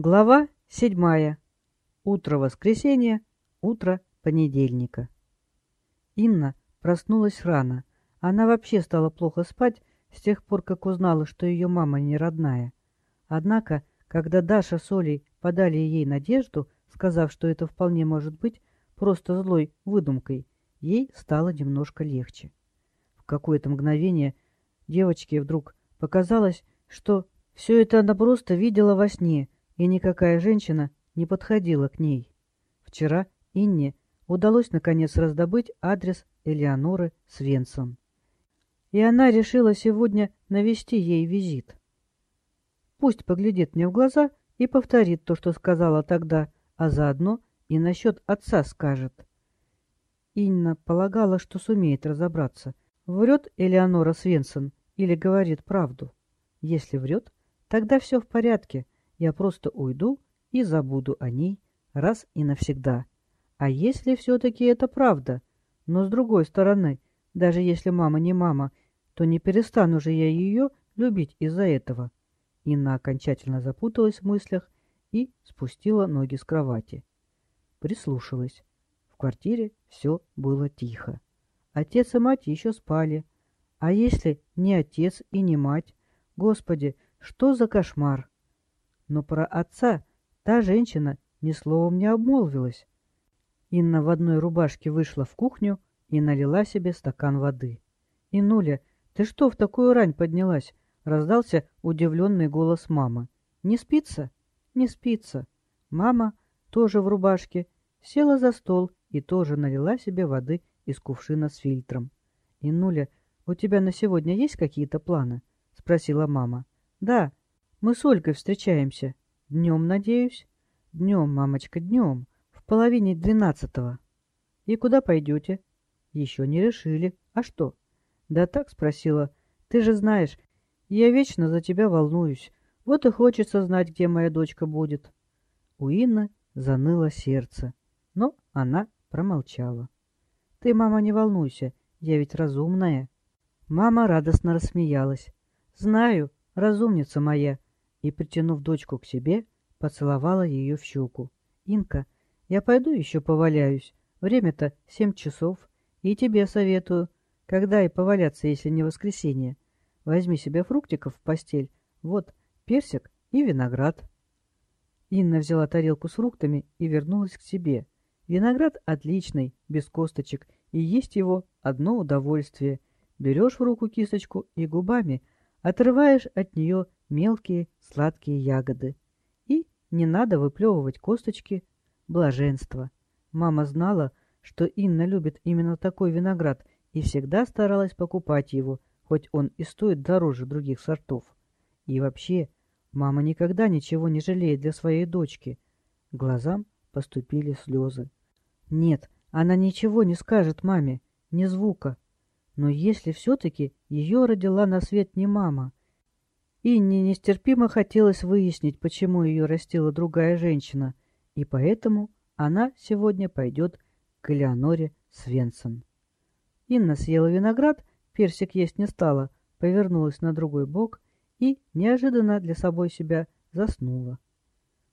Глава седьмая. Утро воскресенья, утро понедельника. Инна проснулась рано. Она вообще стала плохо спать с тех пор, как узнала, что ее мама не родная. Однако, когда Даша с Олей подали ей надежду, сказав, что это вполне может быть просто злой выдумкой, ей стало немножко легче. В какое-то мгновение девочке вдруг показалось, что все это она просто видела во сне — и никакая женщина не подходила к ней. Вчера Инне удалось наконец раздобыть адрес Элеоноры Свенсон. И она решила сегодня навести ей визит. Пусть поглядит мне в глаза и повторит то, что сказала тогда, а заодно и насчет отца скажет. Инна полагала, что сумеет разобраться, врет Элеонора Свенсон или говорит правду. Если врет, тогда все в порядке — я просто уйду и забуду о ней раз и навсегда. А если все-таки это правда? Но с другой стороны, даже если мама не мама, то не перестану же я ее любить из-за этого. Инна окончательно запуталась в мыслях и спустила ноги с кровати. Прислушалась. В квартире все было тихо. Отец и мать еще спали. А если не отец и не мать? Господи, что за кошмар! Но про отца та женщина ни словом не обмолвилась. Инна в одной рубашке вышла в кухню и налила себе стакан воды. «Инуля, ты что в такую рань поднялась?» — раздался удивленный голос мамы. «Не спится?» «Не спится». Мама, тоже в рубашке, села за стол и тоже налила себе воды из кувшина с фильтром. «Инуля, у тебя на сегодня есть какие-то планы?» — спросила мама. «Да, мы с Ольгой встречаемся. Днем, надеюсь? Днем, мамочка, днем. В половине двенадцатого. И куда пойдете? Еще не решили. А что? Да так спросила. Ты же знаешь, я вечно за тебя волнуюсь. Вот и хочется знать, где моя дочка будет. У Инны заныло сердце, но она промолчала. Ты, мама, не волнуйся, я ведь разумная. Мама радостно рассмеялась. Знаю, разумница моя, и, притянув дочку к себе, поцеловала ее в щеку. «Инка, я пойду еще поваляюсь. Время-то семь часов. И тебе советую. Когда и поваляться, если не воскресенье? Возьми себе фруктиков в постель. Вот, персик и виноград». Инна взяла тарелку с фруктами и вернулась к себе. Виноград отличный, без косточек, и есть его одно удовольствие. Берешь в руку кисточку и губами отрываешь от нее мелкие сладкие ягоды. И не надо выплевывать косточки. Блаженство. Мама знала, что Инна любит именно такой виноград и всегда старалась покупать его, хоть он и стоит дороже других сортов. И вообще, мама никогда ничего не жалеет для своей дочки. Глазам поступили слезы. Нет, она ничего не скажет маме, ни звука. Но если все-таки ее родила на свет не мама, Инне нестерпимо хотелось выяснить, почему ее растила другая женщина, и поэтому она сегодня пойдет к Элеоноре Свенсон. Инна съела виноград, персик есть не стала, повернулась на другой бок и, неожиданно для собой себя, заснула.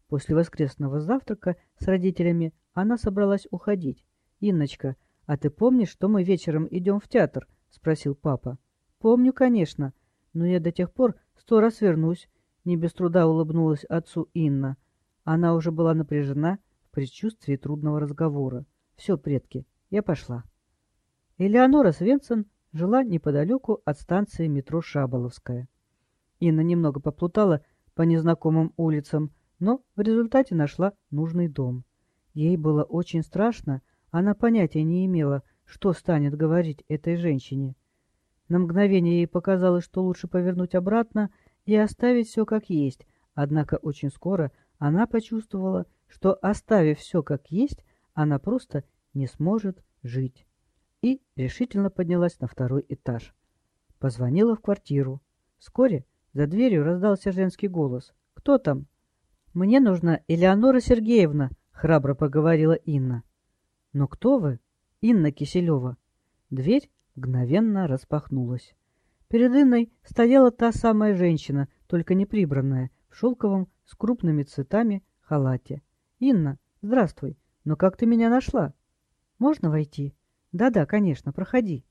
После воскресного завтрака с родителями она собралась уходить. «Инночка, а ты помнишь, что мы вечером идем в театр?» — спросил папа. «Помню, конечно, но я до тех пор Сто раз вернусь, не без труда улыбнулась отцу Инна. Она уже была напряжена в предчувствии трудного разговора. Все, предки, я пошла. Элеонора Свенсон жила неподалеку от станции метро Шаболовская. Инна немного поплутала по незнакомым улицам, но в результате нашла нужный дом. Ей было очень страшно, она понятия не имела, что станет говорить этой женщине. На мгновение ей показалось, что лучше повернуть обратно и оставить все как есть, однако очень скоро она почувствовала, что, оставив все как есть, она просто не сможет жить. И решительно поднялась на второй этаж. Позвонила в квартиру. Вскоре за дверью раздался женский голос. «Кто там?» «Мне нужна Элеонора Сергеевна», — храбро поговорила Инна. «Но кто вы?» «Инна Киселева». Дверь мгновенно распахнулась. Перед Инной стояла та самая женщина, только не прибранная, в шелковом с крупными цветами халате. «Инна, здравствуй. Но как ты меня нашла?» «Можно войти?» «Да-да, конечно, проходи».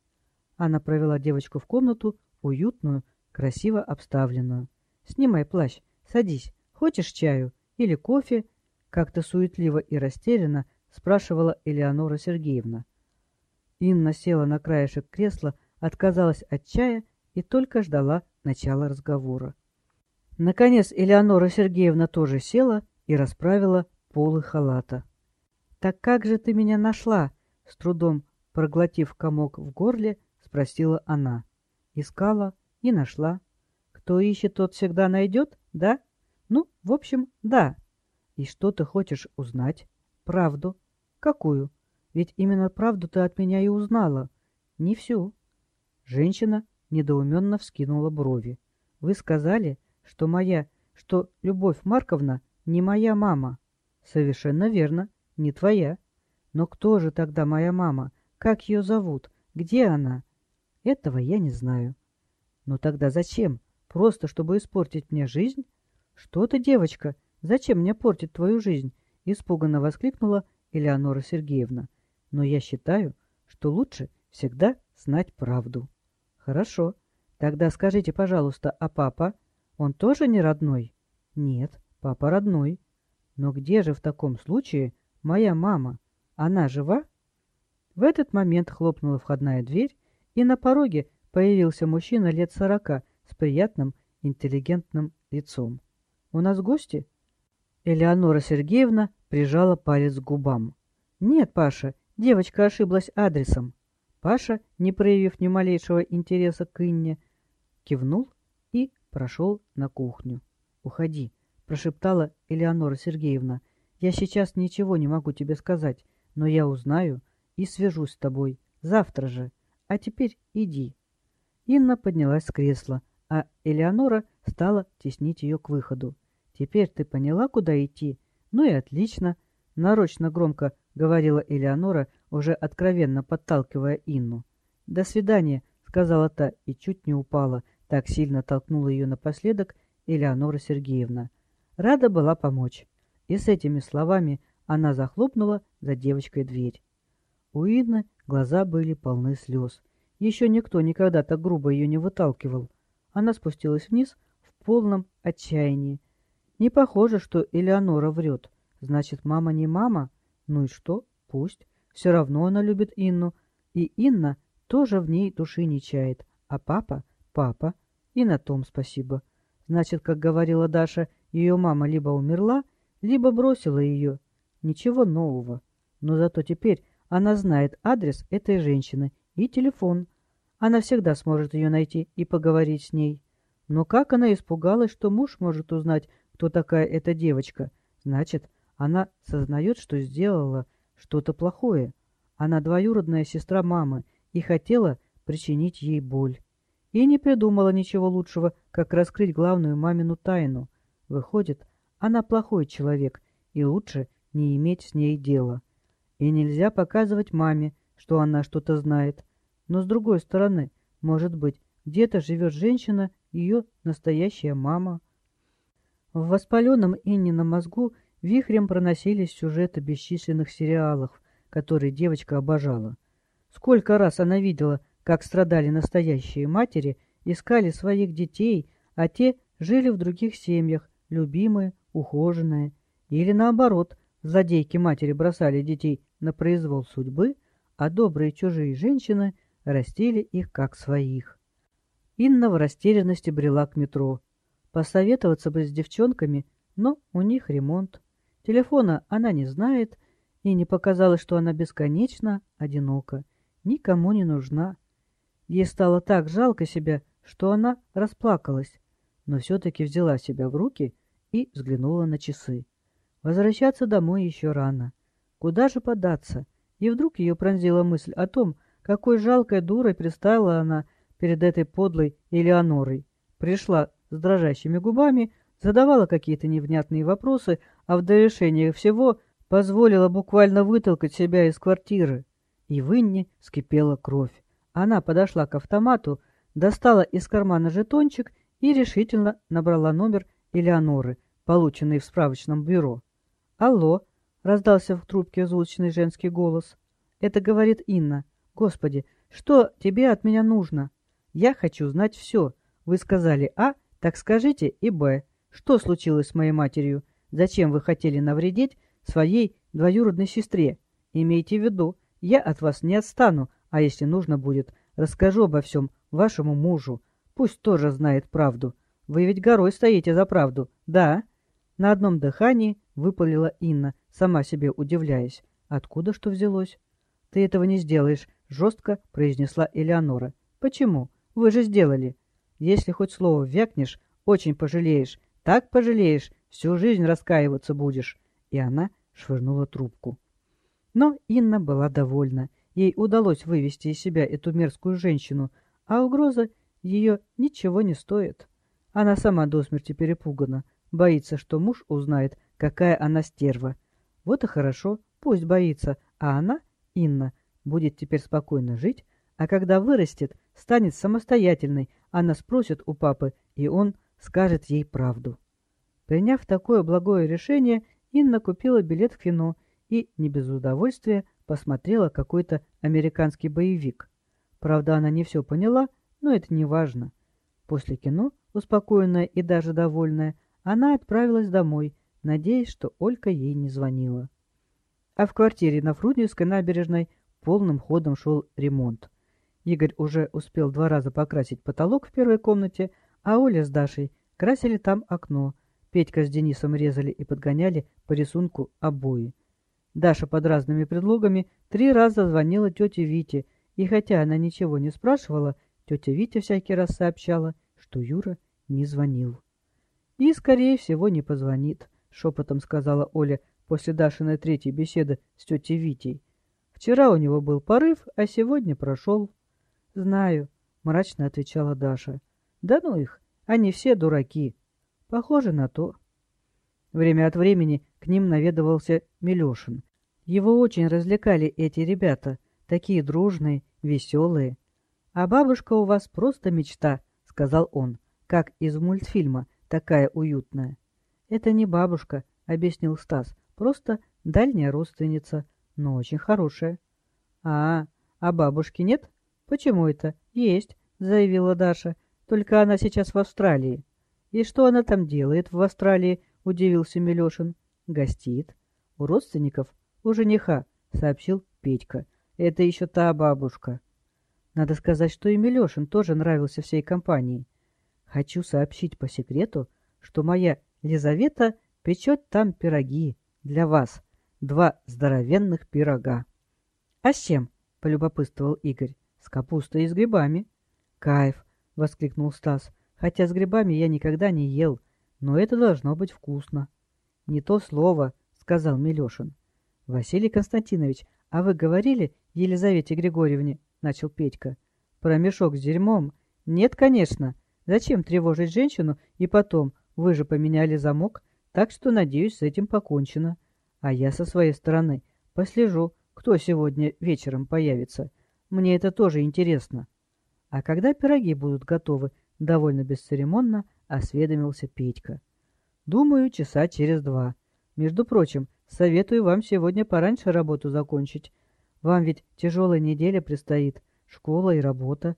Она провела девочку в комнату, уютную, красиво обставленную. «Снимай плащ, садись. Хочешь чаю? Или кофе?» Как-то суетливо и растерянно спрашивала Элеонора Сергеевна. Инна села на краешек кресла, отказалась от чая и только ждала начала разговора. Наконец Элеонора Сергеевна тоже села и расправила полы халата. «Так как же ты меня нашла?» — с трудом проглотив комок в горле, спросила она. Искала и нашла. Кто ищет, тот всегда найдет, да? Ну, в общем, да. И что ты хочешь узнать? Правду. Какую? Ведь именно правду ты от меня и узнала. Не всю. Женщина недоуменно вскинула брови. Вы сказали, что моя, что Любовь Марковна не моя мама. Совершенно верно, не твоя. Но кто же тогда моя мама? Как ее зовут? Где она? Этого я не знаю. Но тогда зачем? Просто чтобы испортить мне жизнь? Что ты, девочка, зачем мне портить твою жизнь? Испуганно воскликнула Элеонора Сергеевна. Но я считаю, что лучше всегда знать правду. Хорошо. Тогда скажите, пожалуйста, а папа? Он тоже не родной? Нет, папа родной. Но где же в таком случае моя мама? Она жива? В этот момент хлопнула входная дверь, и на пороге появился мужчина лет сорока с приятным, интеллигентным лицом. «У нас гости?» Элеонора Сергеевна прижала палец к губам. «Нет, Паша, девочка ошиблась адресом». Паша, не проявив ни малейшего интереса к Инне, кивнул и прошел на кухню. «Уходи», — прошептала Элеонора Сергеевна. «Я сейчас ничего не могу тебе сказать, но я узнаю и свяжусь с тобой. Завтра же. А теперь иди». Инна поднялась с кресла, а Элеонора стала теснить ее к выходу. «Теперь ты поняла, куда идти? Ну и отлично!» Нарочно громко говорила Элеонора, уже откровенно подталкивая Инну. «До свидания», — сказала та и чуть не упала, так сильно толкнула ее напоследок Элеонора Сергеевна. Рада была помочь. И с этими словами она захлопнула за девочкой дверь. У Инны глаза были полны слез. Еще никто никогда так грубо ее не выталкивал. Она спустилась вниз в полном отчаянии. Не похоже, что Элеонора врет. Значит, мама не мама? Ну и что? Пусть. Все равно она любит Инну. И Инна тоже в ней души не чает. А папа? Папа. И на том спасибо. Значит, как говорила Даша, ее мама либо умерла, либо бросила ее. Ничего нового. Но зато теперь она знает адрес этой женщины и телефон. Она всегда сможет ее найти и поговорить с ней. Но как она испугалась, что муж может узнать, кто такая эта девочка? Значит, она сознает, что сделала что-то плохое. Она двоюродная сестра мамы и хотела причинить ей боль. И не придумала ничего лучшего, как раскрыть главную мамину тайну. Выходит, она плохой человек, и лучше не иметь с ней дела. И нельзя показывать маме, что она что-то знает. Но с другой стороны, может быть, где-то живет женщина, ее настоящая мама. В воспаленном Иннином мозгу Вихрем проносились сюжеты бесчисленных сериалов, которые девочка обожала. Сколько раз она видела, как страдали настоящие матери, искали своих детей, а те жили в других семьях, любимые, ухоженные. Или наоборот, злодейки матери бросали детей на произвол судьбы, а добрые чужие женщины растили их как своих. Инна в растерянности брела к метро. Посоветоваться бы с девчонками, но у них ремонт. Телефона она не знает, и не показалось, что она бесконечно одинока, никому не нужна. Ей стало так жалко себя, что она расплакалась, но все-таки взяла себя в руки и взглянула на часы. Возвращаться домой еще рано. Куда же податься? И вдруг ее пронзила мысль о том, какой жалкой дурой предстала она перед этой подлой Элеонорой. Пришла с дрожащими губами, задавала какие-то невнятные вопросы, а в довершение всего позволила буквально вытолкать себя из квартиры. И в Инне скипела кровь. Она подошла к автомату, достала из кармана жетончик и решительно набрала номер Элеоноры, полученные в справочном бюро. «Алло!» — раздался в трубке звучный женский голос. «Это говорит Инна. Господи, что тебе от меня нужно? Я хочу знать все. Вы сказали А, так скажите и Б. Что случилось с моей матерью? Зачем вы хотели навредить своей двоюродной сестре? Имейте в виду, я от вас не отстану, а если нужно будет, расскажу обо всем вашему мужу. Пусть тоже знает правду. Вы ведь горой стоите за правду, да?» На одном дыхании выпалила Инна, сама себе удивляясь. «Откуда что взялось?» «Ты этого не сделаешь», — жестко произнесла Элеонора. «Почему? Вы же сделали. Если хоть слово вякнешь, очень пожалеешь. Так пожалеешь, всю жизнь раскаиваться будешь». И она швырнула трубку. Но Инна была довольна. Ей удалось вывести из себя эту мерзкую женщину, а угроза ее ничего не стоит. Она сама до смерти перепугана, боится, что муж узнает, какая она стерва. Вот и хорошо, пусть боится, а она, Инна, будет теперь спокойно жить, а когда вырастет, станет самостоятельной, она спросит у папы, и он скажет ей правду. Приняв такое благое решение, Инна купила билет в кино и, не без удовольствия, посмотрела какой-то американский боевик. Правда, она не все поняла, но это не важно. После кино Успокоенная и даже довольная, она отправилась домой, надеясь, что Олька ей не звонила. А в квартире на Фрунзенской набережной полным ходом шел ремонт. Игорь уже успел два раза покрасить потолок в первой комнате, а Оля с Дашей красили там окно. Петька с Денисом резали и подгоняли по рисунку обои. Даша под разными предлогами три раза звонила тете Вите, и хотя она ничего не спрашивала, тетя Витя всякий раз сообщала, что Юра не звонил. «И, скорее всего, не позвонит», — шепотом сказала Оля после Дашиной третьей беседы с тетей Витей. «Вчера у него был порыв, а сегодня прошел». «Знаю», — мрачно отвечала Даша. «Да ну их, они все дураки». «Похоже на то». Время от времени к ним наведывался Милешин. Его очень развлекали эти ребята, такие дружные, веселые. «А бабушка у вас просто мечта», — сказал он как из мультфильма, такая уютная. «Это не бабушка», — объяснил Стас, — «просто дальняя родственница, но очень хорошая». «А, а бабушки нет? Почему это? Есть», — заявила Даша, — «только она сейчас в Австралии». «И что она там делает в Австралии?» — удивился Милешин. «Гостит. У родственников? У жениха», — сообщил Петька. «Это еще та бабушка». Надо сказать, что и Милешин тоже нравился всей компании. Хочу сообщить по секрету, что моя Лизавета печет там пироги для вас. Два здоровенных пирога. — А с чем? — полюбопытствовал Игорь. — С капустой и с грибами. — Кайф! — воскликнул Стас. — Хотя с грибами я никогда не ел, но это должно быть вкусно. — Не то слово, — сказал Милешин. — Василий Константинович, а вы говорили Елизавете Григорьевне, — начал Петька, — про мешок с дерьмом? — Нет, конечно, Зачем тревожить женщину и потом, вы же поменяли замок, так что, надеюсь, с этим покончено. А я со своей стороны послежу, кто сегодня вечером появится. Мне это тоже интересно. А когда пироги будут готовы, довольно бесцеремонно осведомился Петька. Думаю, часа через два. Между прочим, советую вам сегодня пораньше работу закончить. Вам ведь тяжелая неделя предстоит, школа и работа.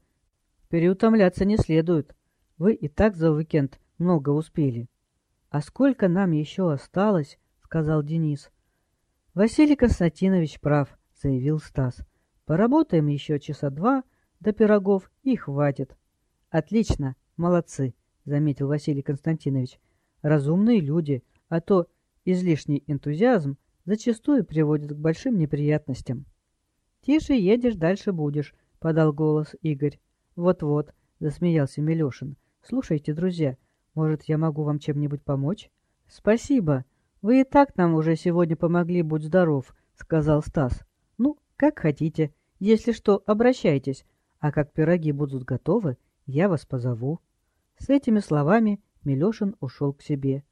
Переутомляться не следует. Вы и так за уикенд много успели. — А сколько нам еще осталось? — сказал Денис. — Василий Константинович прав, — заявил Стас. — Поработаем еще часа два, до пирогов и хватит. — Отлично, молодцы, — заметил Василий Константинович. — Разумные люди, а то излишний энтузиазм зачастую приводит к большим неприятностям. — Тише едешь, дальше будешь, — подал голос Игорь. Вот — Вот-вот, — засмеялся Милешин. Слушайте, друзья, может, я могу вам чем-нибудь помочь? Спасибо. Вы и так нам уже сегодня помогли, будь здоров, сказал Стас. Ну, как хотите. Если что, обращайтесь. А как пироги будут готовы, я вас позову. С этими словами Милешин ушел к себе.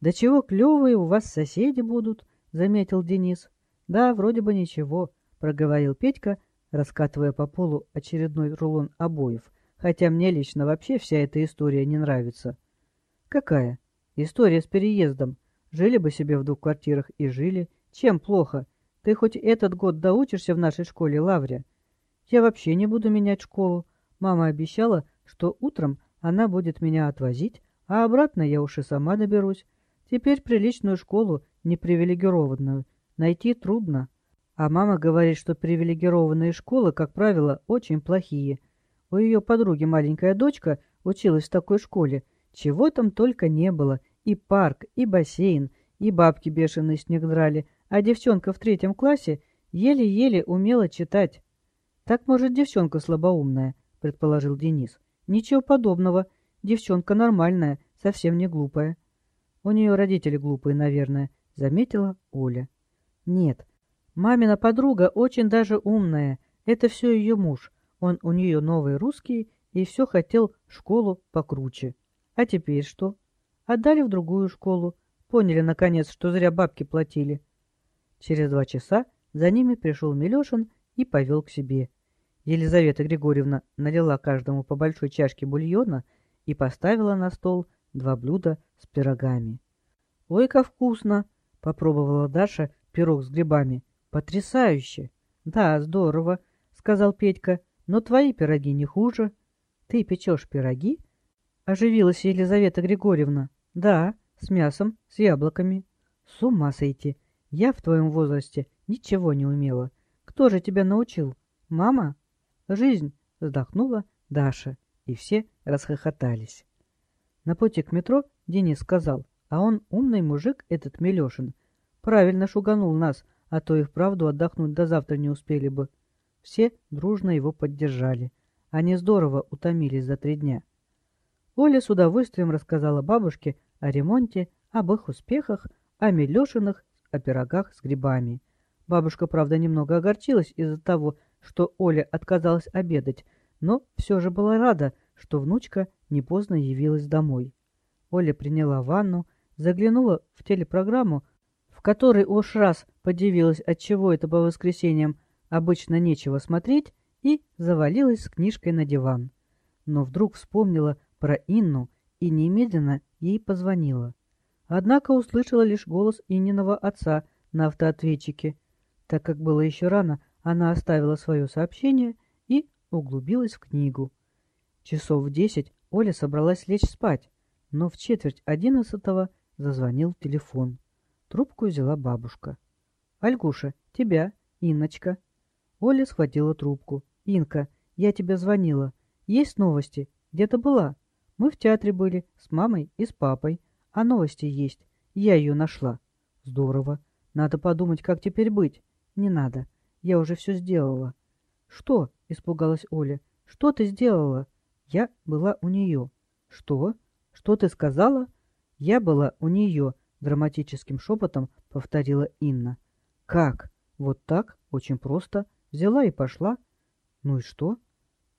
«Да чего клевые у вас соседи будут», — заметил Денис. «Да, вроде бы ничего», — проговорил Петька, раскатывая по полу очередной рулон обоев — хотя мне лично вообще вся эта история не нравится. Какая? История с переездом. Жили бы себе в двух квартирах и жили. Чем плохо? Ты хоть этот год доучишься в нашей школе, Лаврия? Я вообще не буду менять школу. Мама обещала, что утром она будет меня отвозить, а обратно я уж и сама доберусь. Теперь приличную школу, непривилегированную, найти трудно. А мама говорит, что привилегированные школы, как правило, очень плохие. У ее подруги маленькая дочка училась в такой школе. Чего там только не было. И парк, и бассейн, и бабки бешеные снег драли. А девчонка в третьем классе еле-еле умела читать. «Так, может, девчонка слабоумная», — предположил Денис. «Ничего подобного. Девчонка нормальная, совсем не глупая». «У нее родители глупые, наверное», — заметила Оля. «Нет, Мамина подруга очень даже умная. Это все ее муж. Он у нее новый русский и все хотел школу покруче. А теперь что? Отдали в другую школу. Поняли, наконец, что зря бабки платили. Через два часа за ними пришел Милешин и повел к себе. Елизавета Григорьевна налила каждому по большой чашке бульона и поставила на стол два блюда с пирогами. «Ой, как вкусно!» — попробовала Даша пирог с грибами. «Потрясающе!» «Да, здорово», — сказал Петька, — «но твои пироги не хуже». «Ты печешь пироги?» — оживилась Елизавета Григорьевна. «Да, с мясом, с яблоками». «С ума сойти! Я в твоем возрасте ничего не умела. Кто же тебя научил? Мама?» «Жизнь!» — вздохнула Даша, и все расхохотались. На пути к метро Денис сказал, а он умный мужик, этот Милешин. Правильно шуганул нас, а то и вправду отдохнуть до завтра не успели бы. Все дружно его поддержали. Они здорово утомились за три дня. Оля с удовольствием рассказала бабушке о ремонте, об их успехах, о Милешиных, о пирогах с грибами. Бабушка, правда, немного огорчилась из-за того, что Оля отказалась обедать, но все же была рада, что внучка не поздно явилась домой. Оля приняла ванну, заглянула в телепрограмму, в которой уж раз подивилась, отчего это по воскресеньям обычно нечего смотреть, и завалилась с книжкой на диван. Но вдруг вспомнила про Инну и немедленно ей позвонила. Однако услышала лишь голос Инниного отца на автоответчике. Так как было еще рано, она оставила свое сообщение и углубилась в книгу. Часов в десять Оля собралась лечь спать, но в четверть одиннадцатого зазвонил телефон. Трубку взяла бабушка. «Альгуша, тебя, Инночка». Оля схватила трубку. «Инка, я тебе звонила. Есть новости? Где-то была? Мы в театре были, с мамой и с папой. А новости есть. Я ее нашла». «Здорово. Надо подумать, как теперь быть». «Не надо. Я уже все сделала». «Что?» — испугалась Оля. «Что ты сделала?» «Я была у нее». «Что? Что ты сказала?» «Я была у нее», драматическим шепотом повторила Инна. Как? Вот так? Очень просто. Взяла и пошла. Ну и что?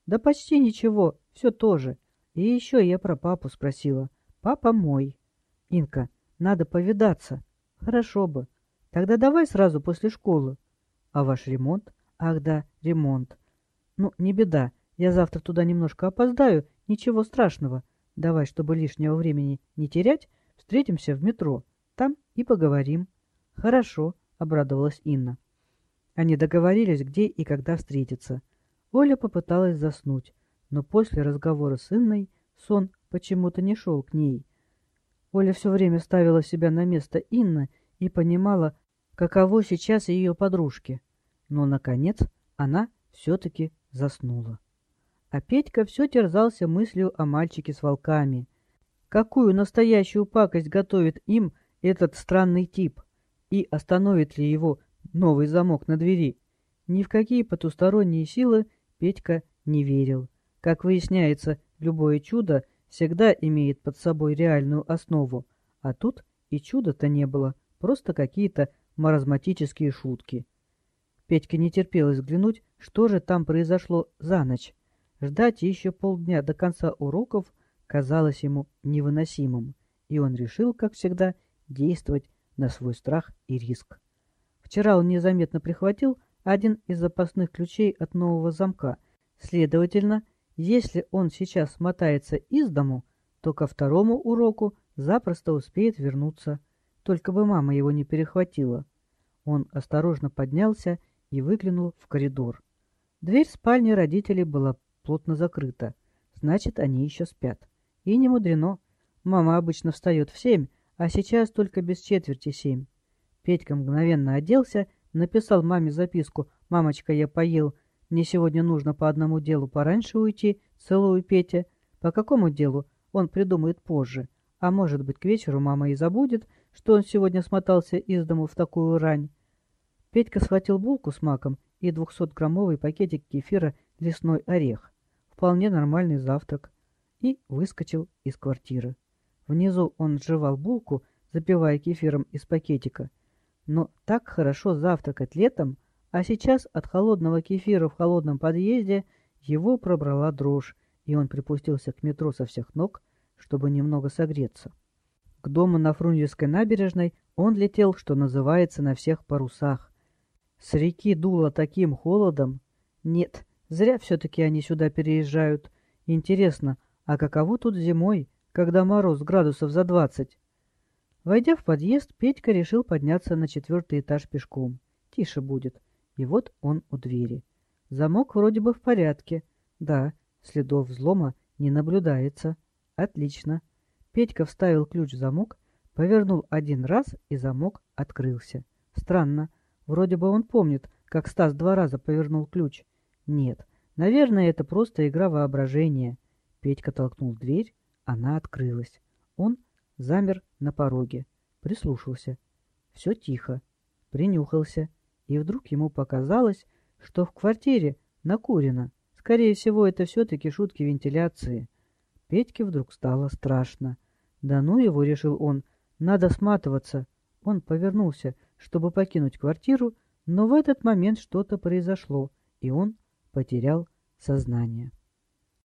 Да почти ничего, все тоже. И еще я про папу спросила. Папа мой. Инка, надо повидаться. Хорошо бы. Тогда давай сразу после школы. А ваш ремонт? Ах да, ремонт. Ну, не беда. Я завтра туда немножко опоздаю. Ничего страшного. Давай, чтобы лишнего времени не терять, встретимся в метро. Там и поговорим. Хорошо, обрадовалась Инна. Они договорились, где и когда встретиться. Оля попыталась заснуть, но после разговора с Инной сон почему-то не шел к ней. Оля все время ставила себя на место Инны и понимала, каково сейчас ее подружке. Но, наконец, она все-таки заснула. А Петька все терзался мыслью о мальчике с волками. Какую настоящую пакость готовит им этот странный тип, и остановит ли его новый замок на двери. Ни в какие потусторонние силы Петька не верил. Как выясняется, любое чудо всегда имеет под собой реальную основу, а тут и чуда-то не было, просто какие-то маразматические шутки. Петьке не терпелось взглянуть, что же там произошло за ночь. Ждать еще полдня до конца уроков казалось ему невыносимым, и он решил, как всегда, действовать на свой страх и риск. Вчера он незаметно прихватил один из запасных ключей от нового замка. Следовательно, если он сейчас смотается из дому, то ко второму уроку запросто успеет вернуться, только бы мама его не перехватила. Он осторожно поднялся и выглянул в коридор. Дверь спальни родителей была плотно закрыта, значит, они еще спят. И не мудрено. Мама обычно встает в семь, а сейчас только без четверти семь. Петька мгновенно оделся, написал маме записку «Мамочка, я поел, мне сегодня нужно по одному делу пораньше уйти, целую Петя». По какому делу, он придумает позже. А может быть, к вечеру мама и забудет, что он сегодня смотался из дому в такую рань. Петька схватил булку с маком и двухсотграммовый пакетик кефира «Лесной орех». Вполне нормальный завтрак. И выскочил из квартиры. Внизу он сживал булку, запивая кефиром из пакетика. Но так хорошо завтракать летом, а сейчас от холодного кефира в холодном подъезде его пробрала дрожь, и он припустился к метро со всех ног, чтобы немного согреться. К дому на Фрунзенской набережной он летел, что называется, на всех парусах. С реки дуло таким холодом. Нет, зря все-таки они сюда переезжают. Интересно, а каково тут зимой, когда мороз градусов за двадцать? Войдя в подъезд, Петька решил подняться на четвертый этаж пешком. Тише будет. И вот он у двери. Замок вроде бы в порядке. Да, следов взлома не наблюдается. Отлично. Петька вставил ключ в замок, повернул один раз, и замок открылся. Странно. Вроде бы он помнит, как Стас два раза повернул ключ. Нет, наверное, это просто игра воображения. Петька толкнул дверь, она открылась. Он замер на пороге, прислушался. Все тихо. Принюхался. И вдруг ему показалось, что в квартире накурено. Скорее всего, это все-таки шутки вентиляции. Петьке вдруг стало страшно. Да ну его, решил он, надо сматываться. Он повернулся, чтобы покинуть квартиру, но в этот момент что-то произошло, и он потерял сознание.